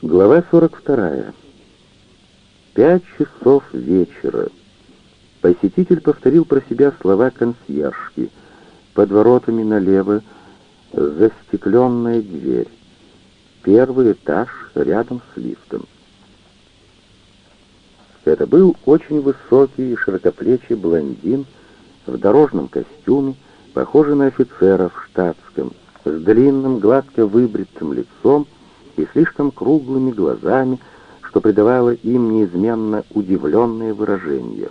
Глава 42. Пять часов вечера. Посетитель повторил про себя слова консьержки. Под воротами налево застекленная дверь. Первый этаж рядом с лифтом. Это был очень высокий и широкоплечий блондин в дорожном костюме, похожий на офицера в штатском, с длинным, гладко выбритым лицом и слишком круглыми глазами, что придавало им неизменно удивленное выражение.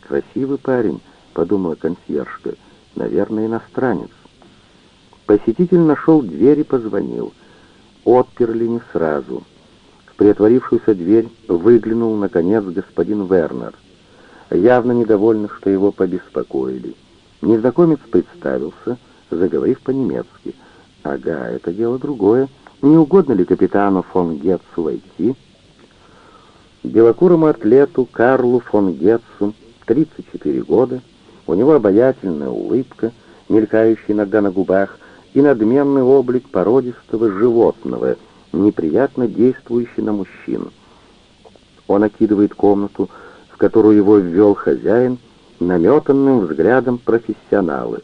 «Красивый парень», — подумала консьержка, — «наверное, иностранец». Посетитель нашел дверь и позвонил. Отперли не сразу. В приотворившуюся дверь выглянул, наконец, господин Вернер, явно недовольный, что его побеспокоили. Незнакомец представился, заговорив по-немецки. «Ага, это дело другое. Не угодно ли капитану фон Гетцу войти?» Белокурому атлету Карлу фон Гетцу 34 года, у него обаятельная улыбка, мелькающая иногда на губах, и надменный облик породистого животного, неприятно действующий на мужчин. Он окидывает комнату, в которую его ввел хозяин, наметанным взглядом профессионалы.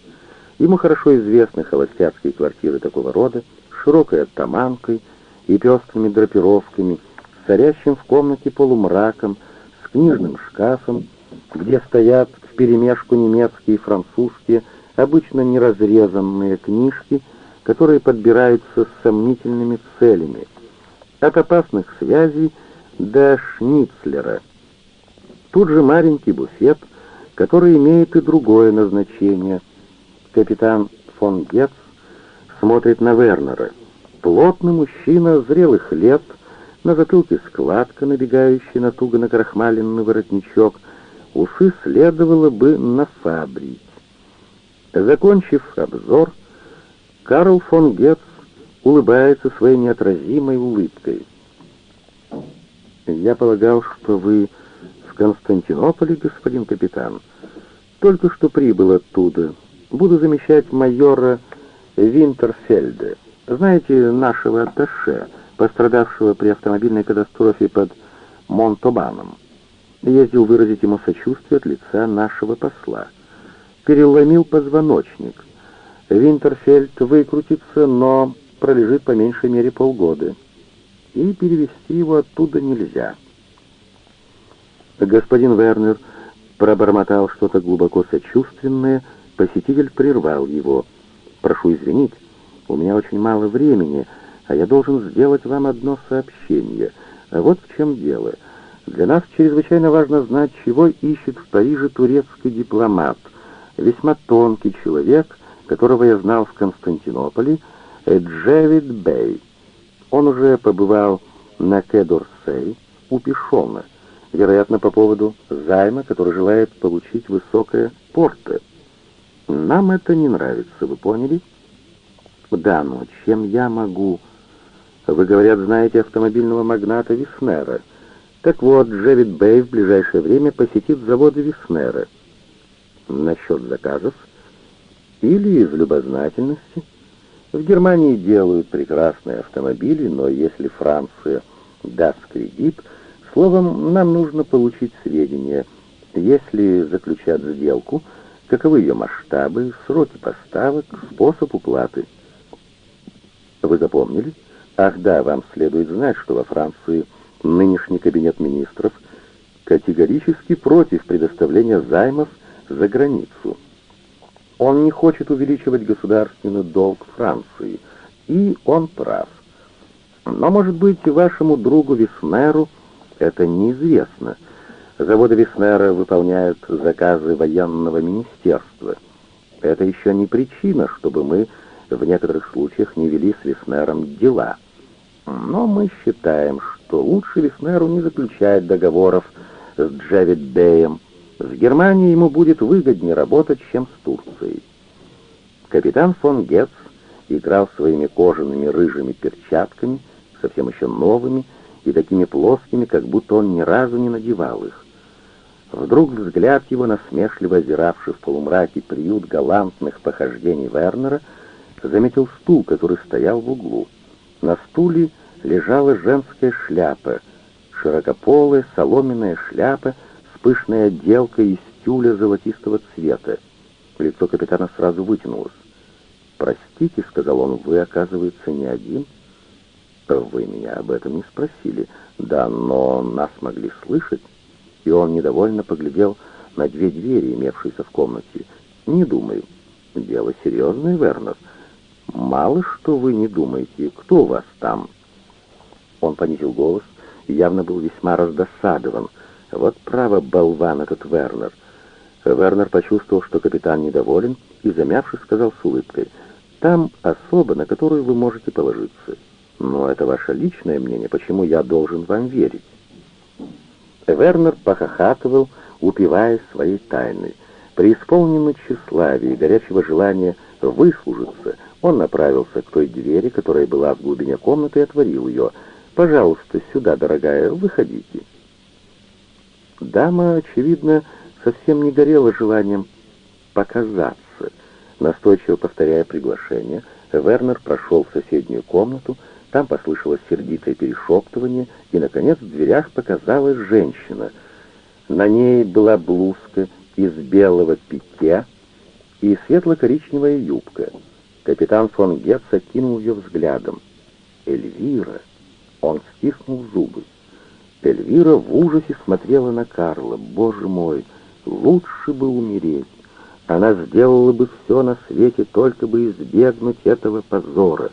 Ему хорошо известны холостяцкие квартиры такого рода, широкой оттаманкой и пестрыми драпировками, царящим в комнате полумраком, с книжным шкафом, где стоят вперемешку немецкие и французские, обычно неразрезанные книжки, которые подбираются с сомнительными целями, от опасных связей до шницлера. Тут же маленький буфет, который имеет и другое назначение. Капитан фон Гетц смотрит на Вернера. Плотный мужчина зрелых лет, на затылке складка, набегающая на туго накрахмаленный воротничок, усы следовало бы нафабрить. Закончив обзор, Карл фон Гетц улыбается своей неотразимой улыбкой. «Я полагал, что вы в Константинополе, господин капитан. Только что прибыл оттуда. Буду замещать майора Винтерфельда. Знаете, нашего атташе, пострадавшего при автомобильной катастрофе под Монтобаном. Ездил выразить ему сочувствие от лица нашего посла переломил позвоночник. Винтерфельд выкрутится, но пролежит по меньшей мере полгода. И перевести его оттуда нельзя. Господин Вернер пробормотал что-то глубоко сочувственное, посетитель прервал его. «Прошу извинить, у меня очень мало времени, а я должен сделать вам одно сообщение. Вот в чем дело. Для нас чрезвычайно важно знать, чего ищет в Париже турецкий дипломат — весьма тонкий человек, которого я знал в Константинополе, Джевид Бей. Он уже побывал на Кедорсей у Пишона, вероятно, по поводу займа, который желает получить высокое порте. Нам это не нравится, вы поняли? Да, но чем я могу... Вы, говорят, знаете автомобильного магната Виснера. Так вот, Джевид Бэй в ближайшее время посетит заводы Виснера — насчет заказов или из любознательности. В Германии делают прекрасные автомобили, но если Франция даст кредит, словом, нам нужно получить сведения, если заключат сделку, каковы ее масштабы, сроки поставок, способ уплаты. Вы запомнили? Ах да, вам следует знать, что во Франции нынешний кабинет министров категорически против предоставления займов за границу. Он не хочет увеличивать государственный долг Франции, и он прав. Но, может быть, вашему другу Веснеру это неизвестно. Заводы Веснера выполняют заказы военного министерства. Это еще не причина, чтобы мы в некоторых случаях не вели с Веснером дела. Но мы считаем, что лучше Веснеру не заключать договоров с Джавид Беем, с Германией ему будет выгоднее работать, чем с Турцией. Капитан фон Гетц играл своими кожаными рыжими перчатками, совсем еще новыми и такими плоскими, как будто он ни разу не надевал их. Вдруг взгляд его, насмешливо озиравший в полумраке приют галантных похождений Вернера, заметил стул, который стоял в углу. На стуле лежала женская шляпа, широкополая соломенная шляпа с пышной отделкой из тюля золотистого цвета. Лицо капитана сразу вытянулось. «Простите», — сказал он, — «вы, оказывается, не один?» «Вы меня об этом не спросили». «Да, но нас могли слышать». И он недовольно поглядел на две двери, имевшиеся в комнате. «Не думаю. Дело серьезное, Вернер. Мало что вы не думаете. Кто у вас там?» Он понизил голос и явно был весьма раздосадован. Вот право болван этот Вернер. Вернер почувствовал, что капитан недоволен, и, замявшись, сказал с улыбкой, «Там особа, на которую вы можете положиться. Но это ваше личное мнение, почему я должен вам верить?» Вернер похохатывал, упиваясь своей тайной. Преисполненный тщеславия и горячего желания выслужиться, он направился к той двери, которая была в глубине комнаты, и отворил ее. «Пожалуйста, сюда, дорогая, выходите». Дама, очевидно, совсем не горела желанием показаться. Настойчиво повторяя приглашение, Вернер прошел в соседнюю комнату, там послышалось сердитое перешептывание, и, наконец, в дверях показалась женщина. На ней была блузка из белого пике и светло-коричневая юбка. Капитан фон Гетц окинул ее взглядом. «Эльвира!» Он стиснул зубы. Эльвира в ужасе смотрела на Карла. «Боже мой, лучше бы умереть!» Она сделала бы все на свете, только бы избегнуть этого позора.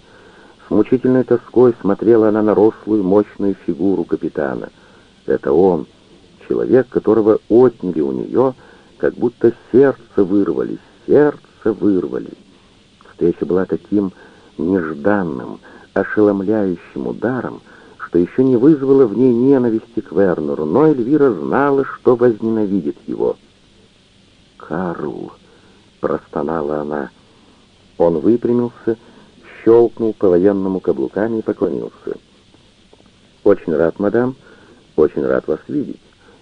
С мучительной тоской смотрела она на рослую, мощную фигуру капитана. Это он, человек, которого отняли у нее, как будто сердце вырвали, сердце вырвали. Встреча была таким нежданным, ошеломляющим ударом, что еще не вызвало в ней ненависти к Вернеру, но Эльвира знала, что возненавидит его. «Карл!» простонала она. Он выпрямился, щелкнул по-военному каблуками и поклонился. «Очень рад, мадам, очень рад вас видеть.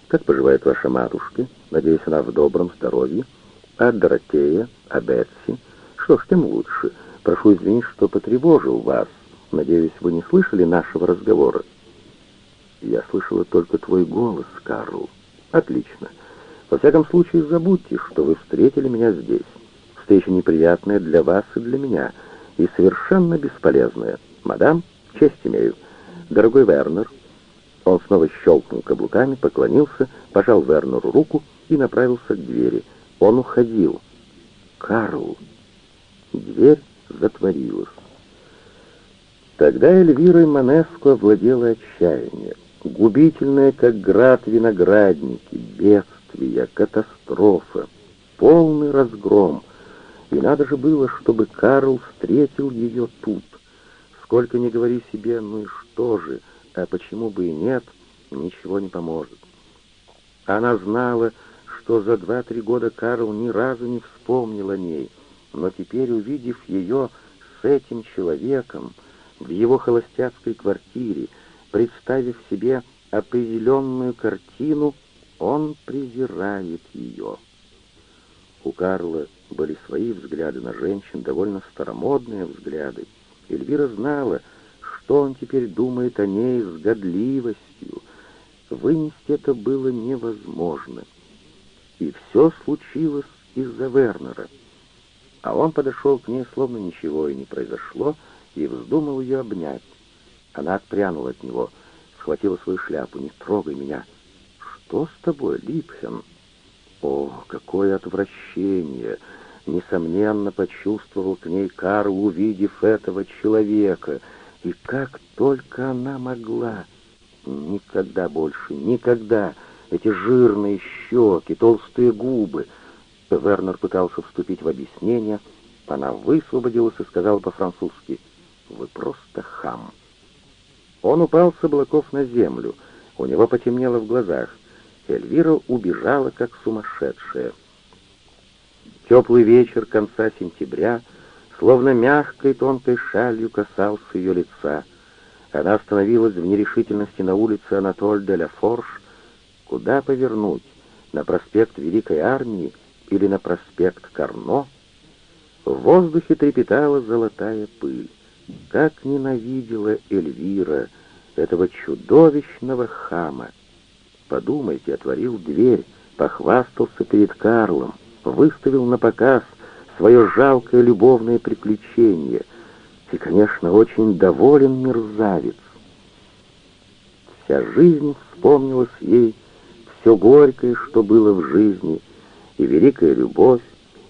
Как поживает ваша матушка? Надеюсь, она в добром здоровье. А Доротея, а Бетси? Что ж, тем лучше. Прошу извинить, что потревожил вас. Надеюсь, вы не слышали нашего разговора?» «Я слышала только твой голос, Карл. Отлично. Во всяком случае, забудьте, что вы встретили меня здесь. Встреча неприятная для вас и для меня, и совершенно бесполезная. Мадам, честь имею. Дорогой Вернер, он снова щелкнул каблуками, поклонился, пожал Вернеру руку и направился к двери. Он уходил. Карл. Дверь затворилась. Тогда Эльвирой Манеско овладело отчаяние. Губительное, как град виноградники, бедствия, катастрофа, полный разгром — и надо же было, чтобы Карл встретил ее тут. Сколько ни говори себе, ну и что же, а почему бы и нет, ничего не поможет. Она знала, что за два-три года Карл ни разу не вспомнил о ней, но теперь, увидев ее с этим человеком в его холостяцкой квартире, представив себе определенную картину, он презирает ее. У Карла были свои взгляды на женщин, довольно старомодные взгляды. Эльвира знала, что он теперь думает о ней с годливостью. Вынести это было невозможно. И все случилось из-за Вернера. А он подошел к ней, словно ничего и не произошло, и вздумал ее обнять. Она отпрянула от него, схватила свою шляпу. «Не трогай меня!» «Что с тобой, Липхен?» «О, какое отвращение!» несомненно, почувствовал к ней Карл, увидев этого человека. И как только она могла... Никогда больше, никогда! Эти жирные щеки, толстые губы. Вернер пытался вступить в объяснение. Она высвободилась и сказала по-французски, «Вы просто хам». Он упал с облаков на землю. У него потемнело в глазах. Эльвира убежала, как сумасшедшая. Теплый вечер конца сентября, словно мягкой тонкой шалью касался ее лица. Она остановилась в нерешительности на улице Анатоль де ла Форш. Куда повернуть? На проспект Великой Армии или на проспект Карно? В воздухе трепетала золотая пыль. Как ненавидела Эльвира этого чудовищного хама. Подумайте, отворил дверь, похвастался перед Карлом, выставил на показ свое жалкое любовное приключение. И, конечно, очень доволен мерзавец. Вся жизнь вспомнилась ей, все горькое, что было в жизни, и великая любовь,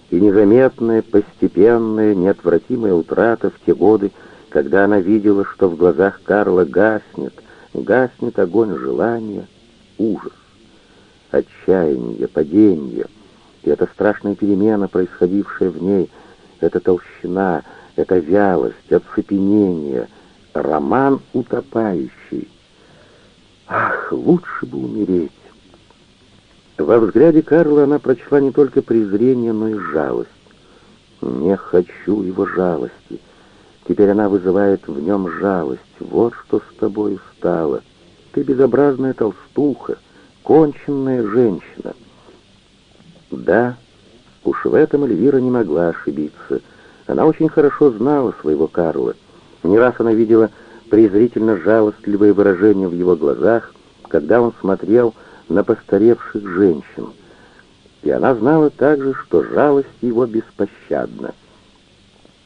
и незаметная, постепенная, неотвратимая утрата в те годы, когда она видела, что в глазах Карла гаснет, гаснет огонь желания, ужас, отчаяние, падение, и эта страшная перемена, происходившая в ней, эта толщина, эта вялость, оцепенение, роман утопающий. Ах, лучше бы умереть! Во взгляде Карла она прочла не только презрение, но и жалость. «Не хочу его жалости. Теперь она вызывает в нем жалость. Вот что с тобой стало. Ты безобразная толстуха, конченная женщина». Да, уж в этом Эльвира не могла ошибиться. Она очень хорошо знала своего Карла. Не раз она видела презрительно жалостливое выражение в его глазах, когда он смотрел на постаревших женщин. И она знала также, что жалость его беспощадна.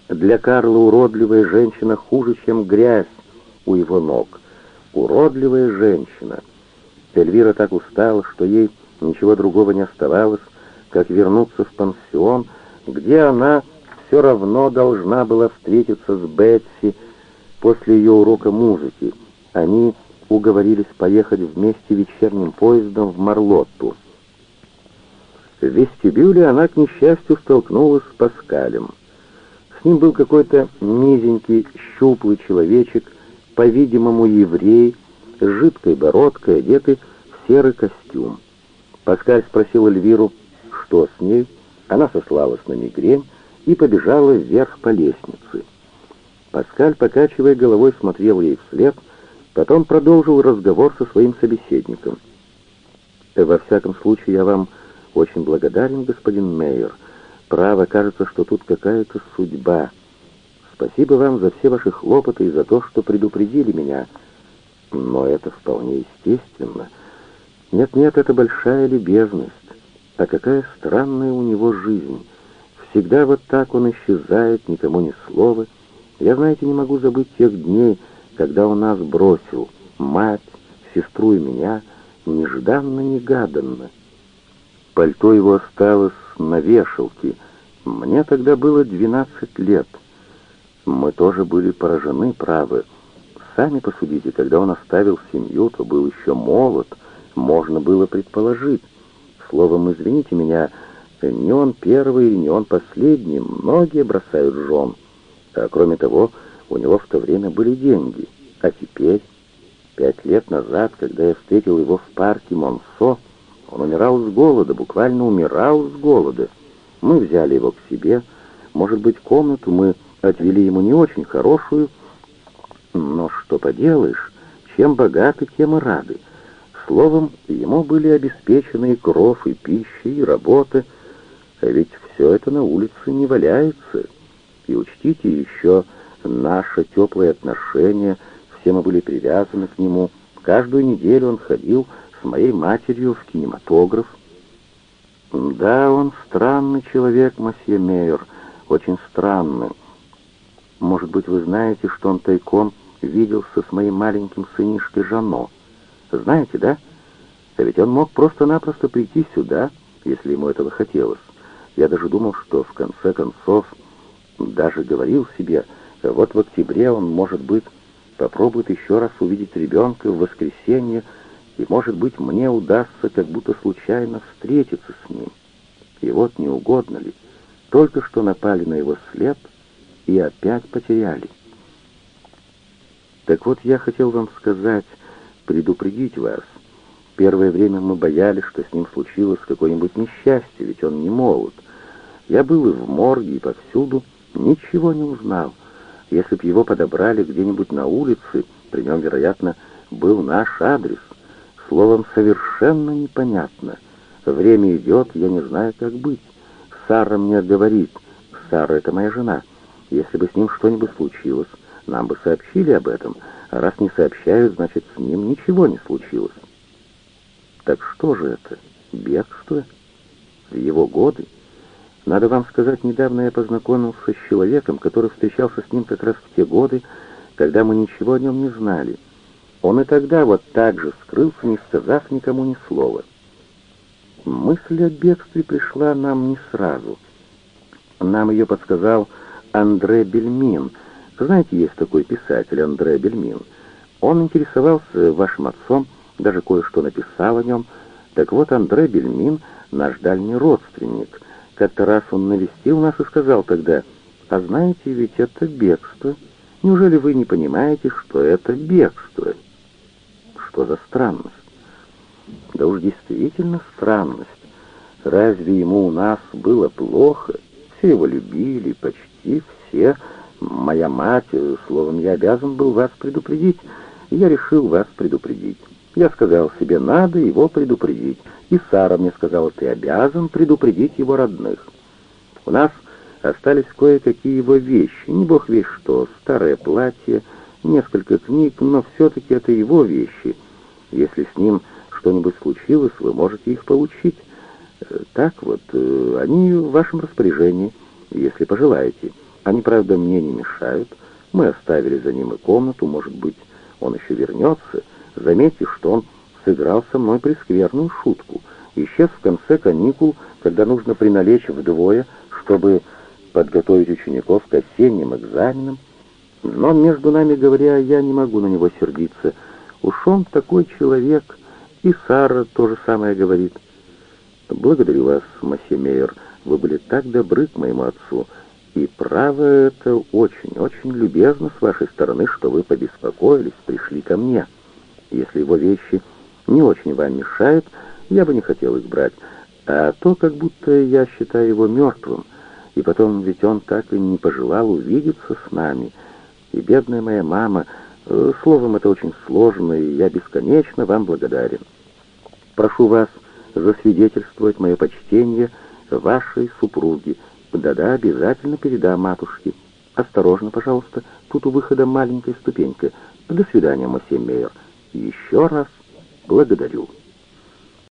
Для Карла уродливая женщина хуже, чем грязь у его ног. Уродливая женщина. Эльвира так устала, что ей ничего другого не оставалось, как вернуться в пансион, где она все равно должна была встретиться с Бетси после ее урока музыки. Они уговорились поехать вместе вечерним поездом в Марлотту. В вестибюле она, к несчастью, столкнулась с Паскалем. С ним был какой-то низенький, щуплый человечек, по-видимому, еврей, с жидкой бородкой, одетый в серый костюм. Паскаль спросил Эльвиру, что с ней, она сослалась на мигрень и побежала вверх по лестнице. Паскаль, покачивая головой, смотрел ей вслед — Потом продолжил разговор со своим собеседником. «Во всяком случае, я вам очень благодарен, господин Мейер. Право, кажется, что тут какая-то судьба. Спасибо вам за все ваши хлопоты и за то, что предупредили меня. Но это вполне естественно. Нет-нет, это большая любезность. А какая странная у него жизнь. Всегда вот так он исчезает, никому ни слова. Я, знаете, не могу забыть тех дней, когда он нас бросил, мать, сестру и меня, нежданно-негаданно. Пальто его осталось на вешалке. Мне тогда было двенадцать лет. Мы тоже были поражены, правы. Сами посудите, когда он оставил семью, то был еще молод, можно было предположить. Словом, извините меня, не он первый, не он последний, многие бросают жен. А кроме того, у него в то время были деньги. А теперь, пять лет назад, когда я встретил его в парке Монсо, он умирал с голода, буквально умирал с голода. Мы взяли его к себе. Может быть, комнату мы отвели ему не очень хорошую, но что поделаешь, чем богаты, тем и рады. Словом, ему были обеспечены и кров, и пища, и работа, а ведь все это на улице не валяется. И учтите еще наше теплое отношение, все мы были привязаны к нему. Каждую неделю он ходил с моей матерью в кинематограф. Да, он странный человек, мосье Мейер, очень странный. Может быть, вы знаете, что он тайком виделся с моим маленьким сынишкой Жано. Знаете, да? А ведь он мог просто-напросто прийти сюда, если ему этого хотелось. Я даже думал, что в конце концов даже говорил себе, вот в октябре он, может быть, попробует еще раз увидеть ребенка в воскресенье, и, может быть, мне удастся как будто случайно встретиться с ним. И вот не угодно ли, только что напали на его след и опять потеряли. Так вот, я хотел вам сказать, предупредить вас. Первое время мы боялись, что с ним случилось какое-нибудь несчастье, ведь он не молод. Я был и в морге, и повсюду, ничего не узнал. Если б его подобрали где-нибудь на улице, при нем, вероятно, был наш адрес. Словом, совершенно непонятно. Время идет, я не знаю, как быть. Сара мне говорит, Сара — это моя жена. Если бы с ним что-нибудь случилось, Нам бы сообщили об этом, раз не сообщают, значит, с ним ничего не случилось. Так что же это? Бегство? В его годы? Надо вам сказать, недавно я познакомился с человеком, который встречался с ним как раз в те годы, когда мы ничего о нем не знали. Он и тогда вот так же скрылся, не сказав никому ни слова. Мысль о бегстве пришла нам не сразу. Нам ее подсказал Андре Бельмин. Знаете, есть такой писатель Андре Бельмин. Он интересовался вашим отцом, даже кое-что написал о нем. Так вот, Андре Бельмин — наш дальний родственник. Как-то раз он навестил нас и сказал тогда, «А знаете, ведь это бегство. Неужели вы не понимаете, что это бегство?» Что за странность? Да уж действительно странность. Разве ему у нас было плохо? Все его любили, почти все. Моя мать, словом, я обязан был вас предупредить. Я решил вас предупредить. Я сказал себе, надо его предупредить. И Сара мне сказала, ты обязан предупредить его родных. У нас остались кое-какие его вещи, не бог весь что, старое платье, несколько книг, но все-таки это его вещи. Если с ним что-нибудь случилось, вы можете их получить. Э, так вот, э, они в вашем распоряжении, если пожелаете. Они, правда, мне не мешают. Мы оставили за ним и комнату, может быть, он еще вернется. Заметьте, что он сыграл со мной прескверную шутку. Исчез в конце каникул, когда нужно приналечь вдвое, чтобы подготовить учеников к осенним экзаменам. Но, между нами говоря, я не могу на него сердиться. Уж он такой человек, и Сара то же самое говорит. Благодарю вас, масье Мейер, вы были так добры к моему отцу, и право это очень-очень любезно с вашей стороны, что вы побеспокоились, пришли ко мне. Если его вещи не очень вам мешают, я бы не хотел их брать, а то, как будто я считаю его мертвым, и потом ведь он так и не пожелал увидеться с нами, и бедная моя мама Э, словом, это очень сложно, и я бесконечно вам благодарен. Прошу вас засвидетельствовать мое почтение вашей супруге. Да-да, обязательно передам матушке. Осторожно, пожалуйста, тут у выхода маленькая ступенька. До свидания, мосье Мейер. Еще раз благодарю.